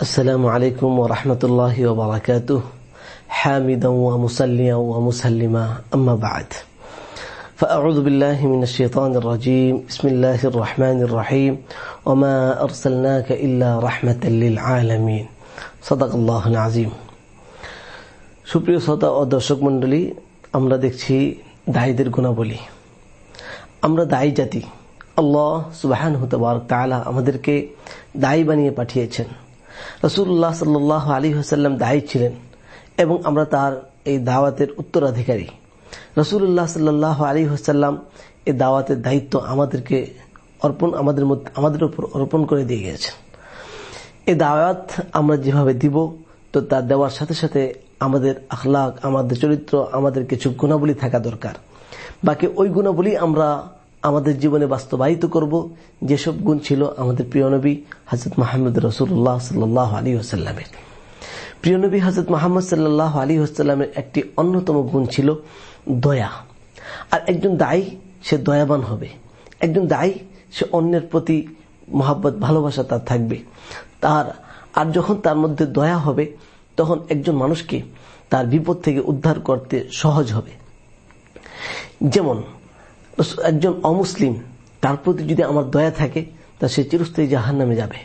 السلام عليكم ورحمة الله وبركاته حامدا ومسليا ومسلما أما بعد فأعوذ بالله من الشيطان الرجيم بسم الله الرحمن الرحيم وما أرسلناك إلا رحمة للعالمين صدق الله العظيم সুপ্রিয় শ্রোতা ও দর্শক মন্ডলী আমরা দেখছি দায়ীদের গুণাবলী আমরা দায়ী জাতি আল্লাহ সুবাহান হতবার তালা আমাদেরকে দায়ী বানিয়ে পাঠিয়েছেন রসুল্লাহ সাল্লাহ আলী হাসাল্লাম দায়ী ছিলেন এবং আমরা তার এই দাওয়াতের উত্তরাধিকারী। রসুল্লাহ সাল্লাহ আলী হাসাল্লাম এই দাওয়াতের দায়িত্ব আমাদেরকে অর্পণ, আমাদের মধ্যে, আমাদের উপর অর্পণ করে দিয়ে গিয়েছেন। এই দাওয়াত আমরা যেভাবে দিব, তো তা দেওয়ার সাথে সাথে আমাদের আখলাক, আমাদের চরিত্র আমাদের কিছু গুণাবলী থাকা দরকার। বাকি ওই গুণাবলী আমরা আমাদের জীবনে বাস্তবায়িত করব। যেসব গুণ ছিল আমাদের প্রিয় নবী হাজরত মাহমুদ রসুল্লাহ সাল্লাহ আলী হোসাল্লামের প্রিয় নবী হাজরত মাহমদ সাল্লাহ আলী হোসাল্লামের একটি অন্যতম গুণ ছিল দয়া। আর একজন দায়ী, সে দয়াবান হবে। একজন দায়ী, সে অন্যের প্রতি মহাব্বত, ভালোবাসা তার থাকবে। তার, আর যখন তার মধ্যে দয়া হবে, তখন একজন মানুষকে তার বিপদ থেকে উদ্ধার করতে সহজ হবে। যেমন একজন অমুসলিম, তার প্রতি যদি আমার দয়া থাকে, তা সে চিরস্থায়ী জাহান নামে যাবে।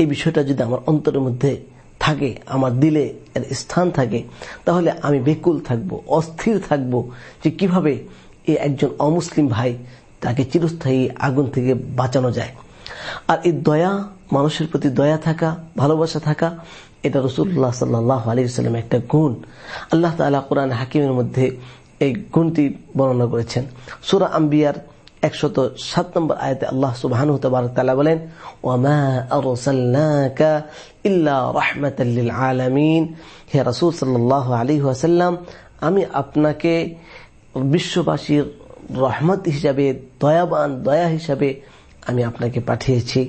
এই বিষয়টা যদি আমার অন্তরের মধ্যে থাকে, আমার দিলে এর স্থান থাকে, তাহলে আমি বেকুল থাকব, অস্থির থাকব যে কীভাবে এই একজন অমুসলিম ভাই তাকে চিরস্থায়ী আগুন থেকে বাঁচানো যায়। আর এই দয়া, মানুষের প্রতি দয়া থাকা, ভালোবাসা থাকা, এটা রসুল্লাহ সাল্লাহ আলী সাল্লাম একটা গুণ। আল্লাহ তালা কোরআন হাকিমের মধ্যে এই গুণটি বর্ণনা করেছেন। সুরা আম্বিয়ার একশত সাত নম্বর আয়তে আল্লাহ সুবাহ বলেন আলামিন। হে রসুল সাল্লাহ আলী আসাল্লাম আমি আপনাকে বিশ্ববাসীর রহমত হিসাবে, দয়াবান দয়া হিসাবে আমি আপনাকে পাঠিয়েছি।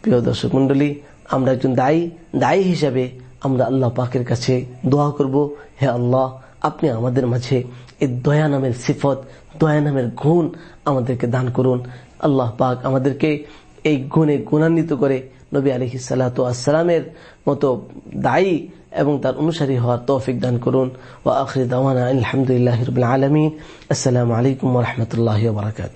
প্রিয় দর্শক মন্ডলী আমরা একজন দায়ী দায়ী হিসাবে আমরা আল্লাহ পাকের কাছে দোয়া করব। হে আল্লাহ, আপনি আমাদের মাঝে এই দয়া নামের সিফত, দয়া নামের গুণ আমাদেরকে দান করুন। আল্লাহ পাক আমাদেরকে এই গুণে গুণান্বিত করে নবী আলহি সালাতামের মতো দায়ী এবং তার অনুসারী হওয়ার তৌফিক দান করুন। ও আখরি দাওয়ানা আলহামদুলিল্লাহ রবিল আলমী আসসালামু আলাইকুম রহমতুল্লাহ বারকাত